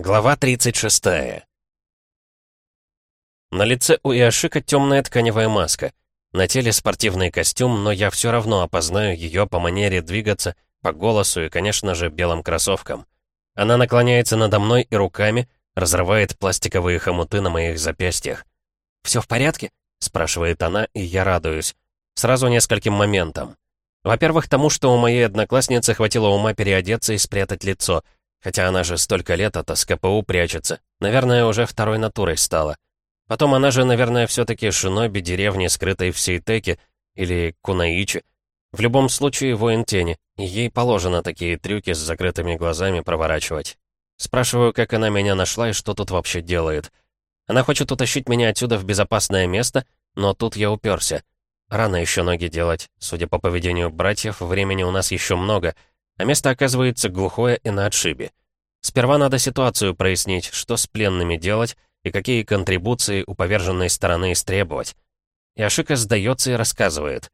Глава 36 На лице у Иошика темная тканевая маска. На теле спортивный костюм, но я все равно опознаю ее по манере двигаться, по голосу и, конечно же, белым кроссовкам. Она наклоняется надо мной и руками разрывает пластиковые хомуты на моих запястьях. «Все в порядке?» — спрашивает она, и я радуюсь. Сразу нескольким моментам. Во-первых, тому, что у моей одноклассницы хватило ума переодеться и спрятать лицо — Хотя она же столько лет от СКПУ прячется. Наверное, уже второй натурой стала. Потом она же, наверное, все-таки шиноби деревни, скрытой в Сейтеке, или Кунаичи. В любом случае, воин тени, ей положено такие трюки с закрытыми глазами проворачивать. Спрашиваю, как она меня нашла и что тут вообще делает. Она хочет утащить меня отсюда в безопасное место, но тут я уперся. Рано еще ноги делать. Судя по поведению братьев, времени у нас еще много — а место оказывается глухое и на отшибе. Сперва надо ситуацию прояснить, что с пленными делать и какие контрибуции у поверженной стороны истребовать. Иошика сдается и рассказывает.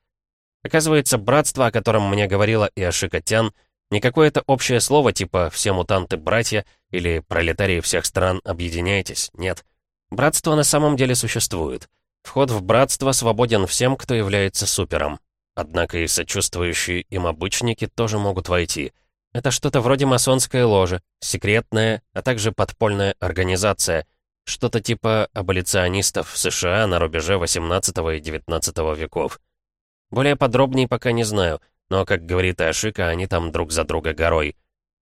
Оказывается, братство, о котором мне говорила Иошика Тян, не какое-то общее слово типа «все мутанты братья» или «пролетарии всех стран, объединяйтесь», нет. Братство на самом деле существует. Вход в братство свободен всем, кто является супером. Однако и сочувствующие им обычники тоже могут войти. Это что-то вроде масонской ложи, секретная, а также подпольная организация, что-то типа аболиционистов в США на рубеже 18 и 19 веков. Более подробней пока не знаю, но, как говорит Ашика, они там друг за друга горой.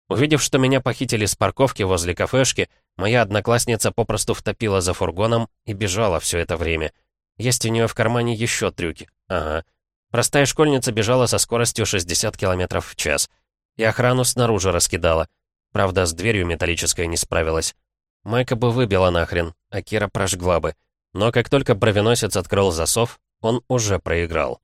Увидев, что меня похитили с парковки возле кафешки, моя одноклассница попросту втопила за фургоном и бежала все это время. Есть у нее в кармане еще трюки. Ага. Простая школьница бежала со скоростью 60 км в час. И охрану снаружи раскидала. Правда, с дверью металлической не справилась. Майка бы выбила нахрен, а Кира прожгла бы. Но как только бровеносец открыл засов, он уже проиграл.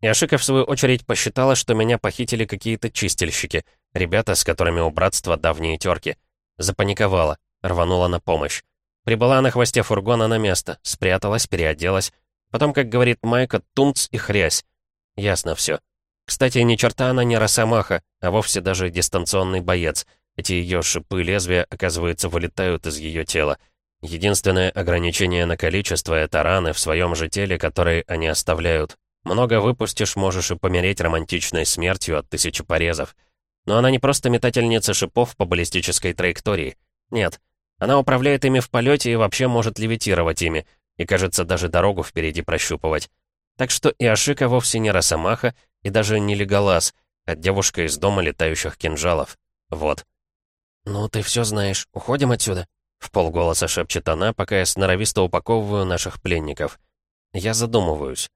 Яшика, в свою очередь, посчитала, что меня похитили какие-то чистильщики, ребята, с которыми у братства давние терки. Запаниковала, рванула на помощь. Прибыла на хвосте фургона на место, спряталась, переоделась. Потом, как говорит Майка, тумц и хрясь. Ясно все. Кстати, ни черта она не росомаха, а вовсе даже дистанционный боец. Эти ее шипы лезвия, оказывается, вылетают из ее тела. Единственное ограничение на количество — это раны в своем же теле, которые они оставляют. Много выпустишь, можешь и помереть романтичной смертью от тысячи порезов. Но она не просто метательница шипов по баллистической траектории. Нет. Она управляет ими в полете и вообще может левитировать ими, и, кажется, даже дорогу впереди прощупывать. Так что и Ашика вовсе не Росомаха, и даже не Леголас, а девушка из дома летающих кинжалов. Вот. «Ну, ты все знаешь. Уходим отсюда?» В полголоса шепчет она, пока я сноровисто упаковываю наших пленников. Я задумываюсь.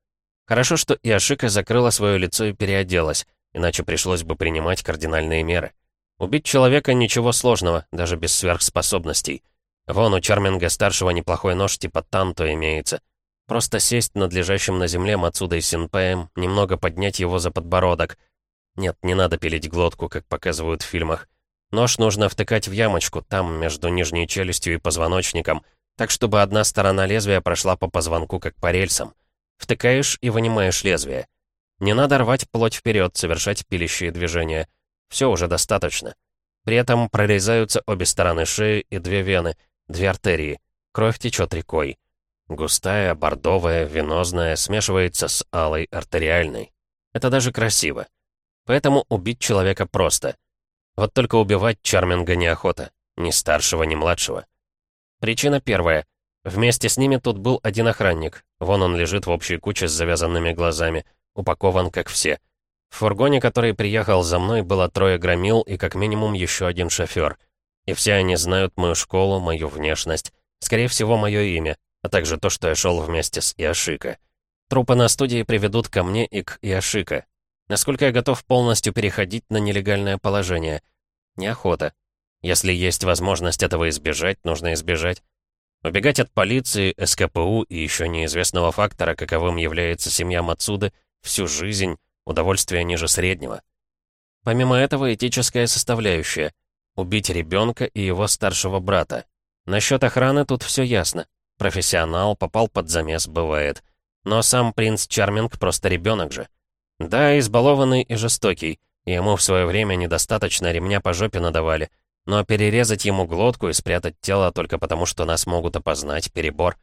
Хорошо, что Иошика закрыла свое лицо и переоделась, иначе пришлось бы принимать кардинальные меры. Убить человека ничего сложного, даже без сверхспособностей. Вон у Чарминга-старшего неплохой нож типа Танто имеется. Просто сесть над лежащим на земле Мацудой Синпеем, немного поднять его за подбородок. Нет, не надо пилить глотку, как показывают в фильмах. Нож нужно втыкать в ямочку, там, между нижней челюстью и позвоночником, так, чтобы одна сторона лезвия прошла по позвонку, как по рельсам. Втыкаешь и вынимаешь лезвие. Не надо рвать плоть вперед, совершать пилящие движения. Все уже достаточно. При этом прорезаются обе стороны шеи и две вены, две артерии. Кровь течет рекой. Густая, бордовая, венозная смешивается с алой артериальной. Это даже красиво. Поэтому убить человека просто. Вот только убивать Чарминга неохота. Ни старшего, ни младшего. Причина первая. Вместе с ними тут был один охранник. Вон он лежит в общей куче с завязанными глазами. Упакован, как все. В фургоне, который приехал за мной, было трое громил и как минимум еще один шофер. И все они знают мою школу, мою внешность. Скорее всего, мое имя а также то, что я шел вместе с Иошика. Трупы на студии приведут ко мне и к Иошика. Насколько я готов полностью переходить на нелегальное положение? Неохота. Если есть возможность этого избежать, нужно избежать. Убегать от полиции, СКПУ и еще неизвестного фактора, каковым является семья Мацуды, всю жизнь, удовольствие ниже среднего. Помимо этого, этическая составляющая. Убить ребенка и его старшего брата. Насчет охраны тут все ясно. Профессионал, попал под замес, бывает. Но сам принц Чарминг просто ребенок же. Да, избалованный и жестокий. Ему в свое время недостаточно ремня по жопе надавали. Но перерезать ему глотку и спрятать тело только потому, что нас могут опознать, перебор.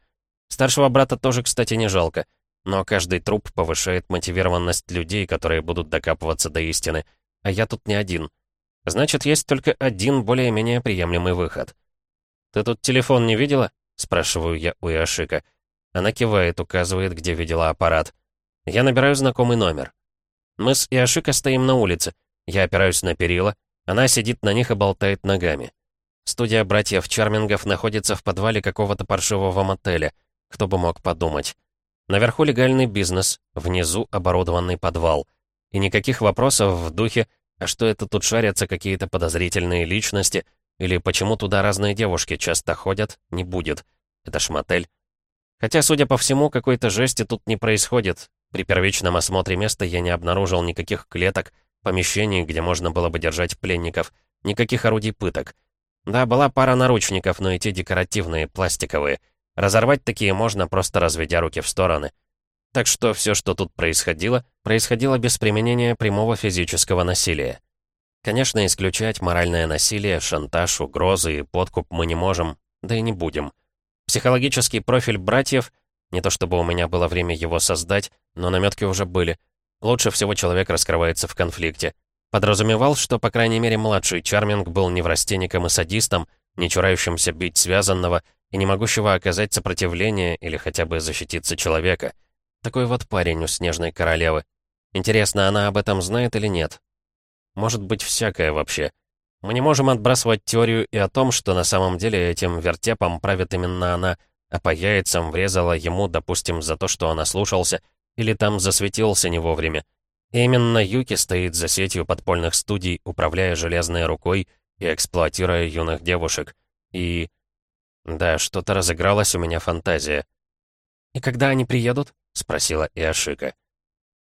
Старшего брата тоже, кстати, не жалко. Но каждый труп повышает мотивированность людей, которые будут докапываться до истины. А я тут не один. Значит, есть только один более-менее приемлемый выход. «Ты тут телефон не видела?» — спрашиваю я у Иошика. Она кивает, указывает, где видела аппарат. Я набираю знакомый номер. Мы с Иошика стоим на улице. Я опираюсь на перила. Она сидит на них и болтает ногами. Студия братьев Чармингов находится в подвале какого-то паршивого мотеля. Кто бы мог подумать. Наверху легальный бизнес, внизу оборудованный подвал. И никаких вопросов в духе «А что это тут шарятся какие-то подозрительные личности?» Или «Почему туда разные девушки часто ходят?» не будет. Это ж мотель. Хотя, судя по всему, какой-то жести тут не происходит. При первичном осмотре места я не обнаружил никаких клеток, помещений, где можно было бы держать пленников, никаких орудий пыток. Да, была пара наручников, но эти декоративные, пластиковые. Разорвать такие можно, просто разведя руки в стороны. Так что все, что тут происходило, происходило без применения прямого физического насилия. Конечно, исключать моральное насилие, шантаж, угрозы и подкуп мы не можем, да и не будем. Психологический профиль братьев, не то чтобы у меня было время его создать, но наметки уже были. Лучше всего человек раскрывается в конфликте. Подразумевал, что, по крайней мере, младший Чарминг был неврастенником и садистом, не чурающимся бить связанного и не могущего оказать сопротивление или хотя бы защититься человека. Такой вот парень у Снежной Королевы. Интересно, она об этом знает или нет? Может быть, всякое вообще. Мы не можем отбрасывать теорию и о том, что на самом деле этим вертепом правит именно она, а по яйцам врезала ему, допустим, за то, что он ослушался, или там засветился не вовремя. И именно Юки стоит за сетью подпольных студий, управляя железной рукой и эксплуатируя юных девушек. И... Да, что-то разыгралась у меня фантазия. «И когда они приедут?» — спросила Иошика.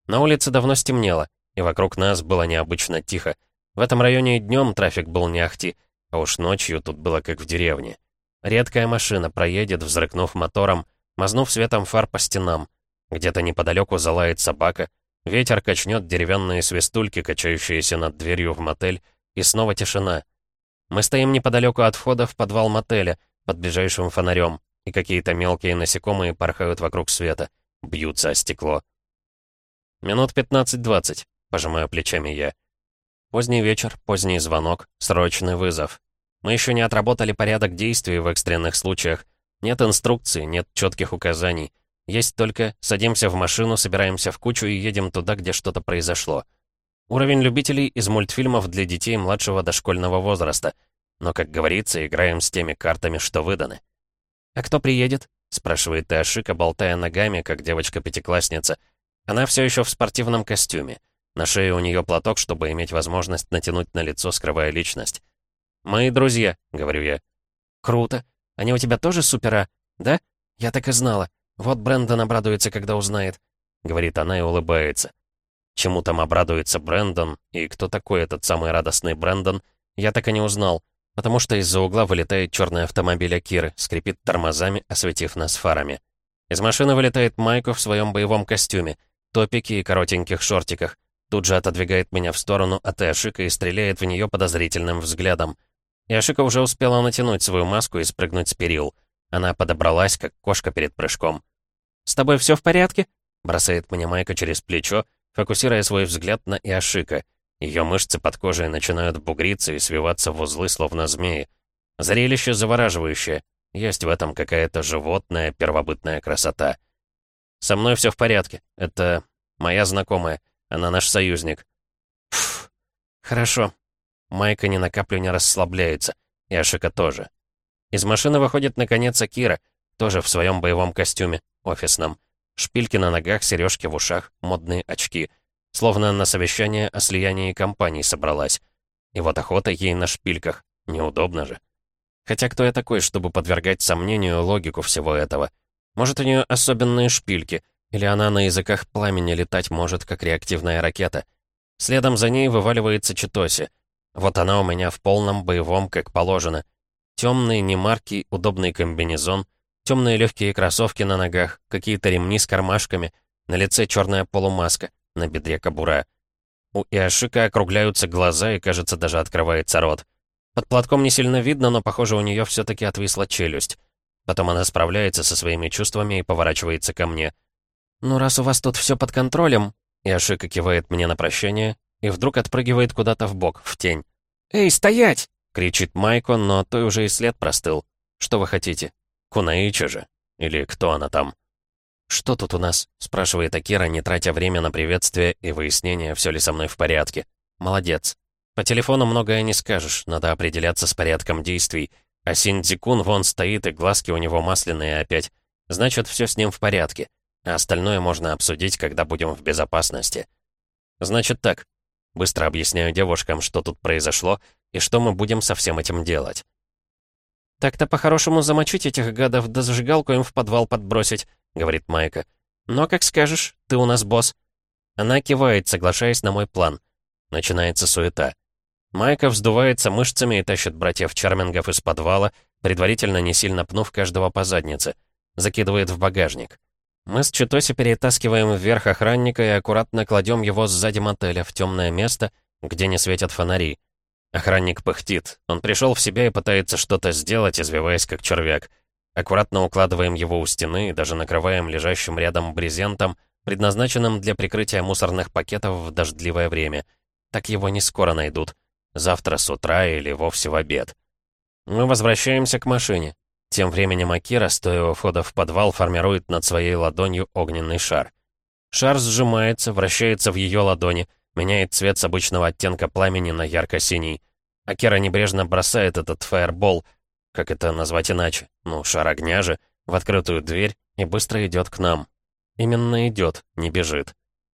На улице давно стемнело, и вокруг нас было необычно тихо. В этом районе днем трафик был не ахти, а уж ночью тут было как в деревне. Редкая машина проедет, взрыкнув мотором, мазнув светом фар по стенам. Где-то неподалеку залает собака, ветер качнет деревянные свистульки, качающиеся над дверью в мотель, и снова тишина. Мы стоим неподалеку от входа в подвал мотеля, под ближайшим фонарем, и какие-то мелкие насекомые порхают вокруг света, бьются о стекло. Минут 15-20, пожимаю плечами я. Поздний вечер, поздний звонок, срочный вызов. Мы еще не отработали порядок действий в экстренных случаях. Нет инструкций, нет четких указаний. Есть только садимся в машину, собираемся в кучу и едем туда, где что-то произошло. Уровень любителей из мультфильмов для детей младшего дошкольного возраста. Но, как говорится, играем с теми картами, что выданы. «А кто приедет?» — спрашивает Ташика, болтая ногами, как девочка-пятиклассница. Она все еще в спортивном костюме. На шее у нее платок, чтобы иметь возможность натянуть на лицо, скрывая личность. «Мои друзья», — говорю я. «Круто. Они у тебя тоже супера, да? Я так и знала. Вот Брэндон обрадуется, когда узнает», — говорит она и улыбается. Чему там обрадуется Брэндон, и кто такой этот самый радостный Брэндон, я так и не узнал, потому что из-за угла вылетает черный автомобиль Акиры, скрипит тормозами, осветив нас фарами. Из машины вылетает Майко в своем боевом костюме, топике и коротеньких шортиках. Тут же отодвигает меня в сторону от Эшика и стреляет в нее подозрительным взглядом. Яшика уже успела натянуть свою маску и спрыгнуть с перил. Она подобралась, как кошка перед прыжком. «С тобой все в порядке?» Бросает мне Майка через плечо, фокусируя свой взгляд на Иошика. Ее мышцы под кожей начинают бугриться и свиваться в узлы, словно змеи. Зрелище завораживающее. Есть в этом какая-то животная, первобытная красота. Со мной все в порядке. Это моя знакомая. Она наш союзник». Фух, хорошо. Майка ни на каплю не расслабляется. И Ашика тоже. Из машины выходит, наконец, Акира, тоже в своем боевом костюме, офисном. Шпильки на ногах, сережки в ушах, модные очки. Словно на совещание о слиянии компаний собралась. И вот охота ей на шпильках. Неудобно же. Хотя кто я такой, чтобы подвергать сомнению логику всего этого? Может, у нее особенные шпильки — или она на языках пламени летать может, как реактивная ракета. Следом за ней вываливается Читоси. Вот она у меня в полном боевом, как положено. Темный, немаркий, удобный комбинезон, темные легкие кроссовки на ногах, какие-то ремни с кармашками, на лице черная полумаска, на бедре кобура. У Иошика округляются глаза и, кажется, даже открывается рот. Под платком не сильно видно, но, похоже, у нее все-таки отвисла челюсть. Потом она справляется со своими чувствами и поворачивается ко мне. «Ну, раз у вас тут все под контролем...» И Ашика кивает мне на прощание и вдруг отпрыгивает куда-то в бок, в тень. «Эй, стоять!» — кричит Майко, но той уже и след простыл. «Что вы хотите? Кунаича же? Или кто она там?» «Что тут у нас?» — спрашивает Акира, не тратя время на приветствие и выяснение, все ли со мной в порядке. «Молодец. По телефону многое не скажешь, надо определяться с порядком действий. А Синдзикун вон стоит, и глазки у него масляные опять. Значит, все с ним в порядке. А остальное можно обсудить, когда будем в безопасности. Значит так. Быстро объясняю девушкам, что тут произошло, и что мы будем со всем этим делать. «Так-то по-хорошему замочить этих гадов, да зажигалку им в подвал подбросить», — говорит Майка. «Но, как скажешь, ты у нас босс». Она кивает, соглашаясь на мой план. Начинается суета. Майка вздувается мышцами и тащит братьев Чармингов из подвала, предварительно не сильно пнув каждого по заднице. Закидывает в багажник. Мы с Читоси перетаскиваем вверх охранника и аккуратно кладем его сзади мотеля в темное место, где не светят фонари. Охранник пыхтит. Он пришел в себя и пытается что-то сделать, извиваясь как червяк. Аккуратно укладываем его у стены и даже накрываем лежащим рядом брезентом, предназначенным для прикрытия мусорных пакетов в дождливое время. Так его не скоро найдут. Завтра с утра или вовсе в обед. Мы возвращаемся к машине. Тем временем Акира, стоя у входа в подвал, формирует над своей ладонью огненный шар. Шар сжимается, вращается в ее ладони, меняет цвет с обычного оттенка пламени на ярко-синий. Акира небрежно бросает этот фаербол, как это назвать иначе, ну, шар огня же, в открытую дверь и быстро идет к нам. Именно идет, не бежит.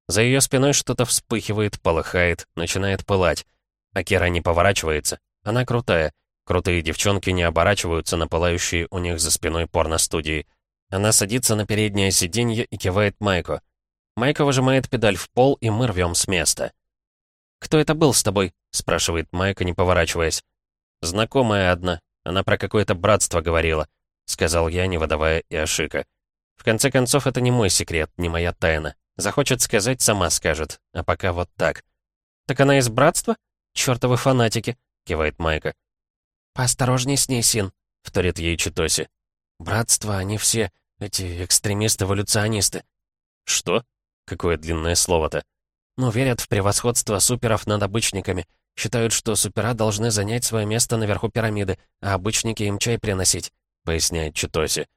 За ее спиной что-то вспыхивает, полыхает, начинает пылать. Акира не поворачивается. Она крутая. Крутые девчонки не оборачиваются на пылающие у них за спиной порно-студии. Она садится на переднее сиденье и кивает Майку. Майка выжимает педаль в пол, и мы рвем с места. «Кто это был с тобой?» — спрашивает Майка, не поворачиваясь. «Знакомая одна. Она про какое-то братство говорила», — сказал я, не выдавая и ошика. «В конце концов, это не мой секрет, не моя тайна. Захочет сказать, сама скажет. А пока вот так». «Так она из братства? Чёртовы фанатики», — кивает Майка. «Поосторожней с ней, Син», — вторит ей Читоси. «Братство, они все, эти экстремисты-эволюционисты». «Что? Какое длинное слово-то?» «Ну, верят в превосходство суперов над обычниками. Считают, что супера должны занять свое место наверху пирамиды, а обычники им чай приносить», — поясняет Читоси.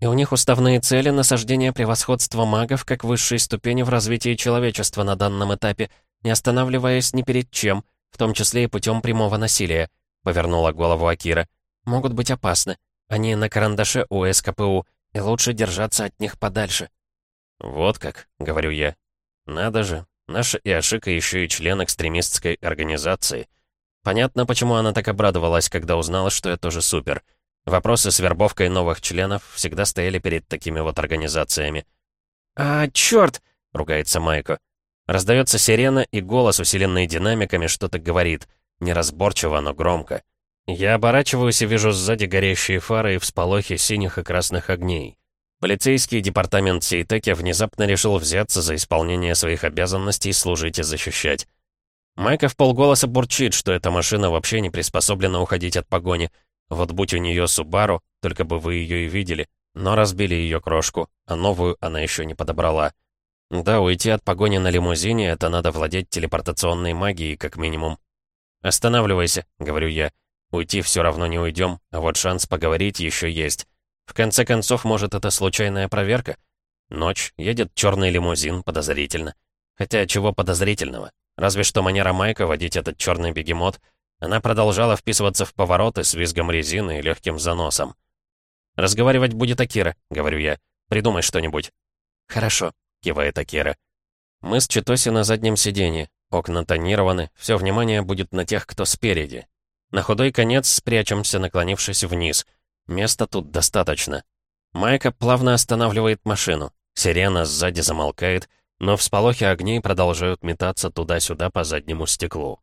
«И у них уставные цели — насаждение превосходства магов как высшей ступени в развитии человечества на данном этапе, не останавливаясь ни перед чем, в том числе и путем прямого насилия», — повернула голову Акира. «Могут быть опасны. Они на карандаше у СКПУ, и лучше держаться от них подальше». «Вот как», — говорю я. «Надо же, наша Иошика еще и член экстремистской организации. Понятно, почему она так обрадовалась, когда узнала, что я тоже супер. Вопросы с вербовкой новых членов всегда стояли перед такими вот организациями». «А, черт!» — ругается Майко. Раздается сирена, и голос, усиленный динамиками, что-то говорит. Неразборчиво, но громко. Я оборачиваюсь и вижу сзади горящие фары и всполохи синих и красных огней. Полицейский департамент Сейтеки внезапно решил взяться за исполнение своих обязанностей служить и защищать. Майка в полголоса бурчит, что эта машина вообще не приспособлена уходить от погони. Вот будь у нее Субару, только бы вы ее и видели. Но разбили ее крошку, а новую она еще не подобрала. Да, уйти от погони на лимузине — это надо владеть телепортационной магией, как минимум. «Останавливайся», — говорю я. «Уйти все равно не уйдем, а вот шанс поговорить еще есть. В конце концов, может, это случайная проверка? Ночь, едет черный лимузин, подозрительно. Хотя, чего подозрительного? Разве что манера Майка водить этот черный бегемот. Она продолжала вписываться в повороты с визгом резины и легким заносом. «Разговаривать будет Акира», — говорю я. «Придумай что-нибудь». «Хорошо», кивает Акира. Мы с Читоси на заднем сиденье. Окна тонированы, все внимание будет на тех, кто спереди. На худой конец спрячемся, наклонившись вниз. Места тут достаточно. Майка плавно останавливает машину. Сирена сзади замолкает, но всполохи огней продолжают метаться туда-сюда по заднему стеклу.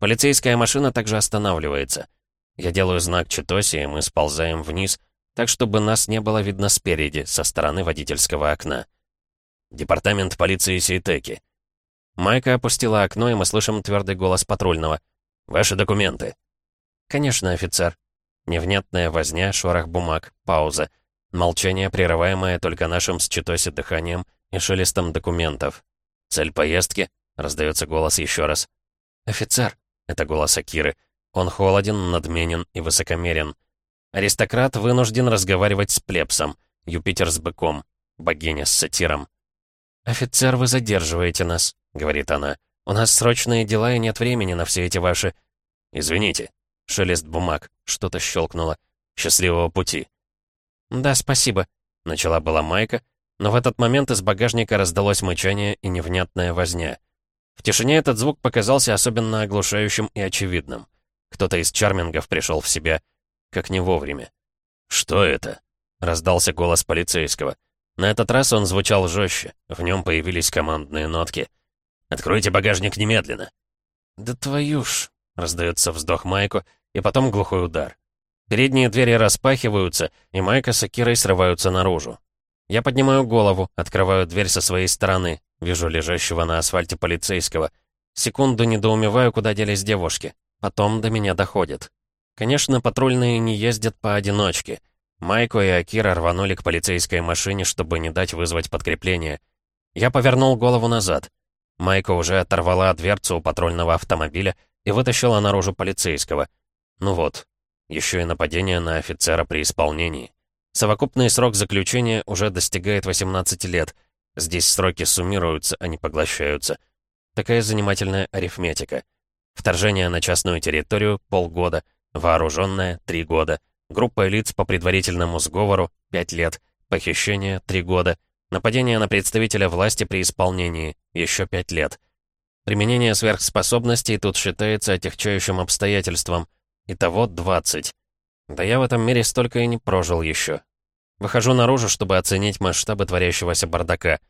Полицейская машина также останавливается. Я делаю знак Читоси, и мы сползаем вниз, так чтобы нас не было видно спереди, со стороны водительского окна. Департамент полиции Сейтеки. Майка опустила окно, и мы слышим твердый голос патрульного. «Ваши документы». «Конечно, офицер». Невнятная возня, шорох бумаг, пауза. Молчание, прерываемое только нашим с Читоси дыханием и шелестом документов. «Цель поездки?» — раздается голос еще раз. «Офицер!» — это голос Акиры. Он холоден, надменен и высокомерен. Аристократ вынужден разговаривать с плебсом, Юпитер с быком, богиня с сатиром. «Офицер, вы задерживаете нас», — говорит она. «У нас срочные дела и нет времени на все эти ваши...» «Извините». Шелест бумаг. Что-то щелкнуло. «Счастливого пути». «Да, спасибо», — начала была Майка, но в этот момент из багажника раздалось мычание и невнятная возня. В тишине этот звук показался особенно оглушающим и очевидным. Кто-то из чармингов пришел в себя, как не вовремя. «Что это?» — раздался голос полицейского. На этот раз он звучал жестче, в нем появились командные нотки. «Откройте багажник немедленно!» «Да твою ж!» — раздается вздох Майку, и потом глухой удар. Передние двери распахиваются, и Майка с Акирой срываются наружу. Я поднимаю голову, открываю дверь со своей стороны, вижу лежащего на асфальте полицейского. Секунду недоумеваю, куда делись девушки. Потом до меня доходит. Конечно, патрульные не ездят поодиночке. Майко и Акира рванули к полицейской машине, чтобы не дать вызвать подкрепление. Я повернул голову назад. Майко уже оторвала дверцу у патрульного автомобиля и вытащила наружу полицейского. Ну вот, еще и нападение на офицера при исполнении. Совокупный срок заключения уже достигает 18 лет. Здесь сроки суммируются, а не поглощаются. Такая занимательная арифметика. Вторжение на частную территорию — полгода, вооруженное — три года, группа лиц по предварительному сговору — пять лет, похищение — три года, нападение на представителя власти при исполнении — еще пять лет. Применение сверхспособностей тут считается отягчающим обстоятельством. Итого 20. Да я в этом мире столько и не прожил еще. Выхожу наружу, чтобы оценить масштабы творящегося бардака.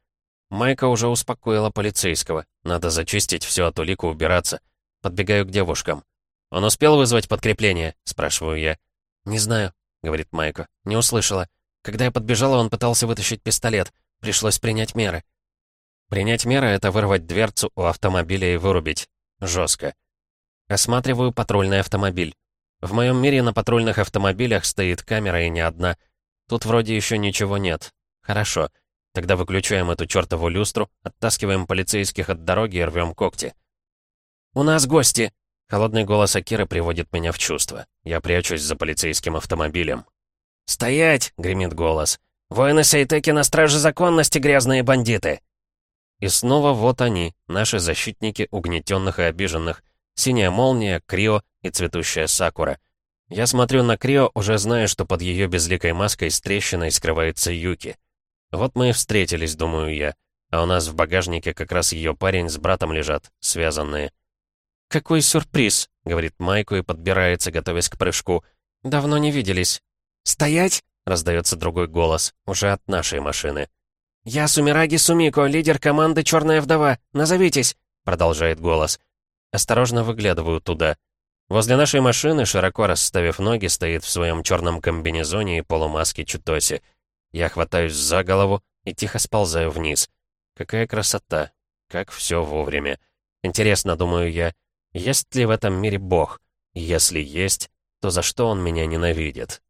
Майка уже успокоила полицейского. Надо зачистить все от улик и убираться. Подбегаю к девушкам. «Он успел вызвать подкрепление?» — спрашиваю я. «Не знаю», — говорит Майка. «Не услышала. Когда я подбежала, он пытался вытащить пистолет. Пришлось принять меры». Принять меры — это вырвать дверцу у автомобиля и вырубить. Жестко. Осматриваю патрульный автомобиль. В моем мире на патрульных автомобилях стоит камера и не одна. Тут вроде еще ничего нет. Хорошо. Тогда выключаем эту чертову люстру, оттаскиваем полицейских от дороги и рвем когти. «У нас гости!» Холодный голос Акиры приводит меня в чувство. Я прячусь за полицейским автомобилем. «Стоять!» — гремит голос. «Воины Сейтеки на страже законности, грязные бандиты!» И снова вот они, наши защитники угнетенных и обиженных. Синяя молния, Крио и цветущая Сакура. Я смотрю на Крио, уже зная, что под ее безликой маской с трещиной скрывается Юки. Вот мы и встретились, думаю я. А у нас в багажнике как раз ее парень с братом лежат, связанные. «Какой сюрприз!» — говорит Майку и подбирается, готовясь к прыжку. «Давно не виделись». «Стоять!» — раздается другой голос, уже от нашей машины. «Я Сумираги Сумико, лидер команды «Черная вдова». Назовитесь!» — продолжает голос. Осторожно выглядываю туда. Возле нашей машины, широко расставив ноги, стоит в своем черном комбинезоне и полумаске Чутоси. Я хватаюсь за голову и тихо сползаю вниз. Какая красота! Как все вовремя. Интересно, думаю я, есть ли в этом мире Бог? Если есть, то за что он меня ненавидит?